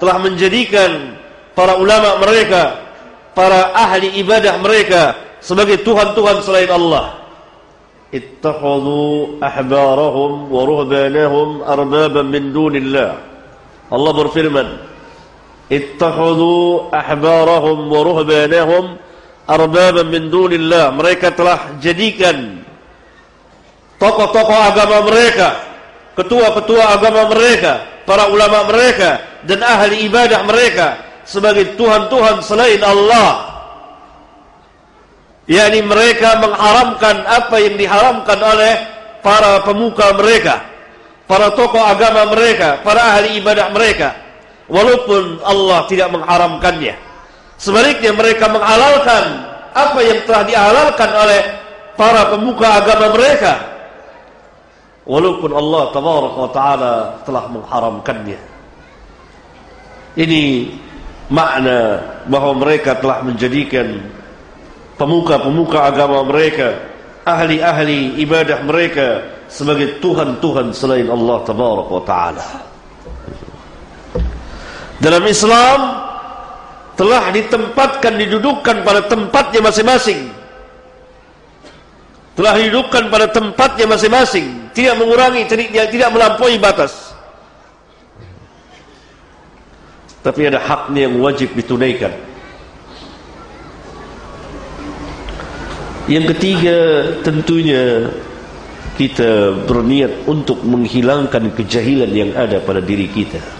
telah menjadikan para ulama mereka, para ahli ibadah mereka sebagai tuhan-tuhan selain Allah. Ittakhadhu ahbarahum wa ruhbanahum arbaban min dunillah. Allah berfirman, Ittakhadhu ahbarahum wa ruhbanahum arbaban min dunillah. Mereka telah jadikan tokoh-tokoh agama mereka, ketua-ketua agama mereka, para ulama mereka dan ahli ibadah mereka sebagai tuhan-tuhan selain Allah yakni mereka mengharamkan apa yang diharamkan oleh para pemuka mereka, para tokoh agama mereka, para ahli ibadah mereka, walaupun Allah tidak mengharamkannya. Sebaliknya mereka menghalalkan apa yang telah dihalalkan oleh para pemuka agama mereka, walaupun Allah taala telah mengharamkannya. Ini makna bahawa mereka telah menjadikan pemuka-pemuka agama mereka, ahli-ahli ibadah mereka sebagai tuhan-tuhan selain Allah tabaraka wa taala. Dalam Islam telah ditempatkan didudukkan pada tempatnya masing-masing. Telah didudukkan pada tempatnya masing-masing, tidak mengurangi, tidak melampaui batas. Tapi ada haknya yang wajib ditunaikan. Yang ketiga tentunya kita berniat untuk menghilangkan kejahilan yang ada pada diri kita.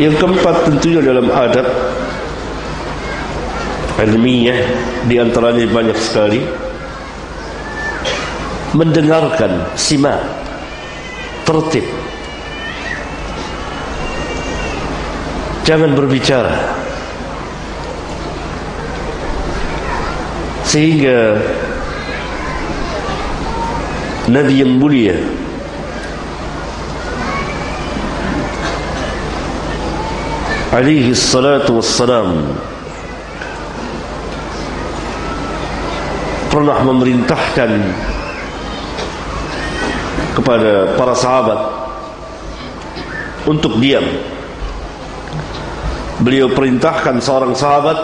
Yang keempat tentunya dalam adab ilmiah di antaranya banyak sekali mendengarkan simak tertib. Jangan berbicara. Sehingga Nabi yang mulia alaihi salatu wassalam pernah memerintahkan kepada para sahabat untuk diam. Beliau perintahkan seorang sahabat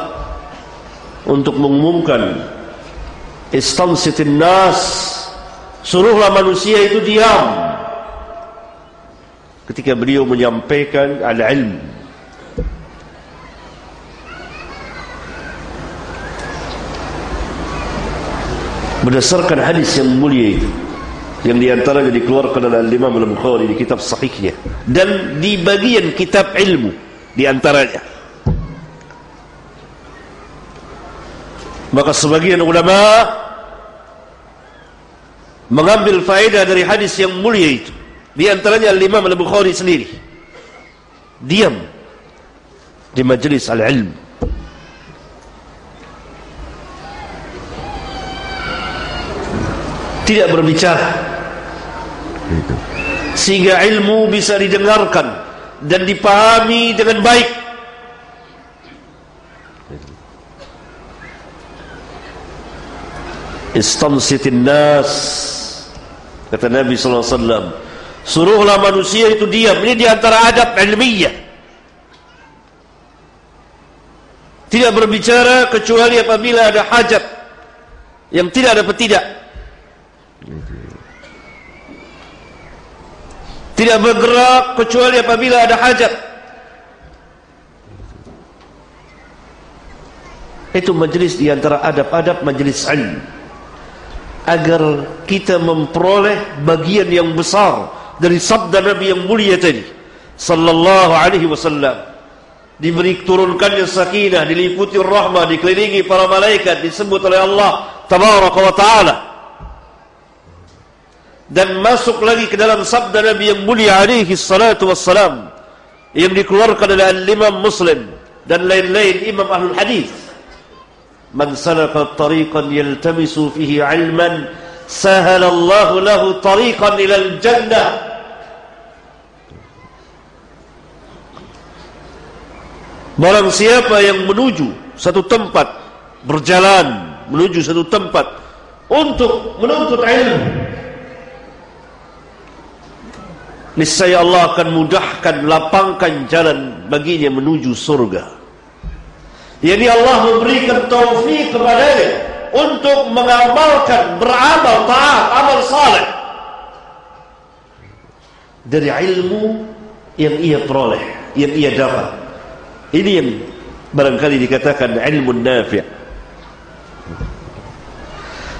untuk mengumumkan istamsitin nas suruhlah manusia itu diam. Ketika beliau menyampaikan al-ilm berdasarkan hadis yang mulia itu yang diantaranya dikeluarkan oleh Imam Al-Bukhari di kitab sahihnya dan di bagian kitab ilmu diantaranya maka sebagian ulama mengambil faedah dari hadis yang mulia itu. Di antaranya Imam Al-Bukhari sendiri. Diam di majlis al-ilm tidak berbicara. Sehingga ilmu bisa didengarkan dan dipahami dengan baik. Istamsitin nas. Kata Nabi sallallahu alaihi wasallam suruhlah manusia itu diam. Ini di antara adab ilmiah. Tidak berbicara kecuali apabila ada hajat yang tidak ada tidak Tidak bergerak kecuali apabila ada hajat. Itu majlis di antara adab-adab majlis ilmu. Agar kita memperoleh bagian yang besar dari sabda Nabi yang mulia tadi. Sallallahu alaihi wasallam. Diberi turunkannya sakinah, diliputi rahmah, dikelilingi para malaikat, disebut oleh Allah Tabaraka wa Ta'ala dan masuk lagi ke dalam sabda Nabi yang mulia alaihi salatu wassalam yang dikeluarkan oleh al-imam muslim dan lain-lain imam ahlul hadis. Man salaka tariqan yaltamisu fihi ilman sahalallahu lahu tariqan ila al-jannah Barang siapa yang menuju satu tempat berjalan menuju satu tempat untuk menuntut ilmu niscaya Allah akan mudahkan lapangkan jalan baginya menuju surga. Yakni Allah memberikan taufik kepadanya untuk mengamalkan beramal taat amal saleh. Dari ilmu yang ia peroleh yang ia dapat. Ini yang barangkali dikatakan ilmu nafi'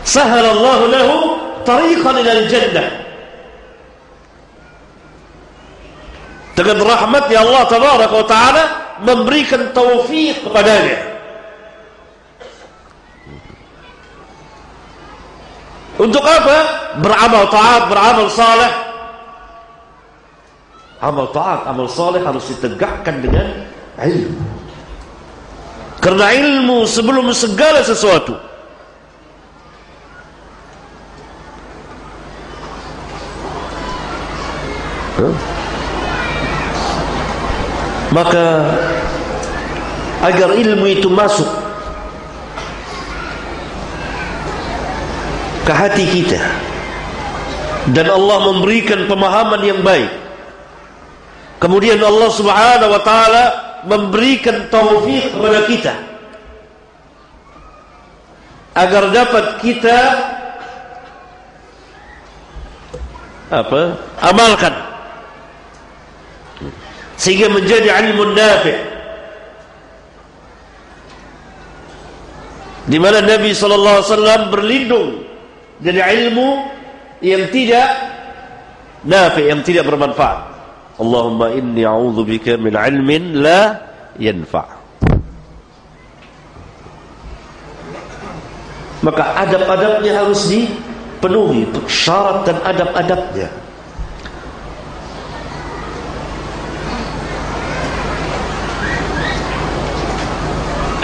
sahara Allah lahu tariqan ila jannah dengan rahmatnya Allah taala memberikan taufik kepadanya. Untuk apa? Beramal taat beramal saleh. Amal taat amal saleh harus ditegakkan dengan ilmu. Karena ilmu sebelum segala sesuatu maka agar ilmu itu masuk ke hati kita. Dan Allah memberikan pemahaman yang baik. Kemudian Allah subhanahu wa ta'ala memberikan taufik kepada kita. Agar dapat kita apa? Amalkan sehingga menjadi ilmu nafi' di mana Nabi sallallahu alaihi wasallam berlindung dari ilmu yang tidak nafi' yang tidak bermanfaat. Allahumma inni a'udhu bika min ilmin la yanfa' maka adab-adabnya harus dipenuhi syarat dan adab-adabnya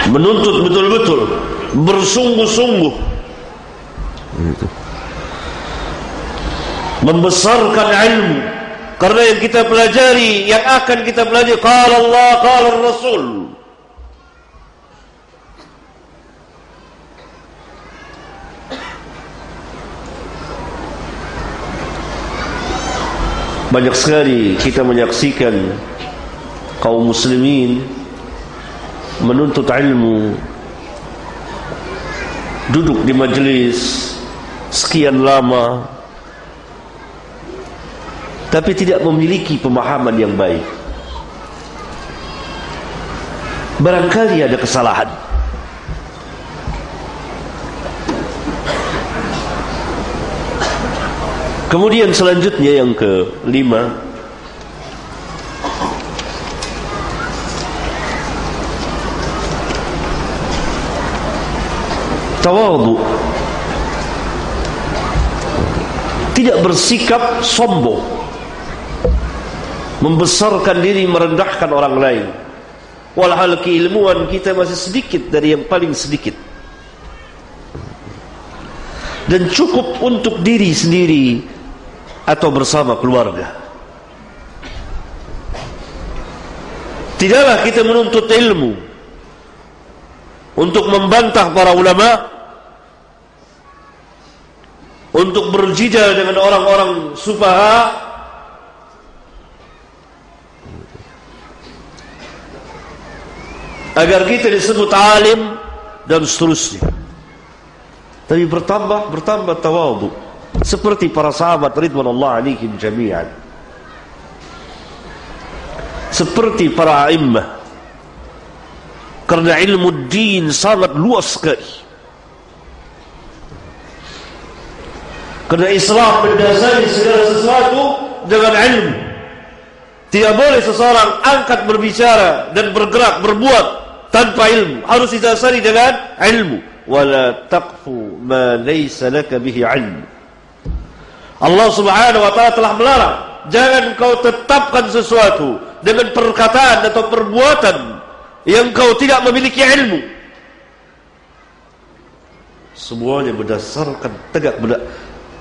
menuntut betul-betul. Bersungguh-sungguh. Membesarkan ilmu. Karena yang kita pelajari yang akan kita pelajari qala Allah qala Rasul. Banyak sekali kita menyaksikan kaum muslimin menuntut ilmu duduk di majlis sekian lama tapi tidak memiliki pemahaman yang baik. Barangkali ada kesalahan. Kemudian selanjutnya yang kelima tawadu tidak bersikap sombong. Membesarkan diri merendahkan orang lain. Walhal keilmuan kita masih sedikit dari yang paling sedikit. Dan cukup untuk diri sendiri atau bersama keluarga. Tidaklah kita menuntut ilmu untuk membantah para ulama untuk berjidal dengan orang-orang sufaha agar kita disebut alim dan seterusnya. Tapi bertambah bertambah tawadhu seperti para sahabat ridwanullah alaihim jami'an. Seperti para a'immah. Karena ilmu din sangat luas sekali. Karena Islam mendasari segala sesuatu dengan ilmu. Tidak boleh seseorang angkat berbicara dan bergerak berbuat tanpa ilmu. Harus didasari dengan ilmu. Wala taqfu ma laysa laka bihi ilm. Allah Subhanahu wa taala telah melarang jangan kau tetapkan sesuatu dengan perkataan atau perbuatan yang kau tidak memiliki ilmu. Semuanya berdasarkan tegak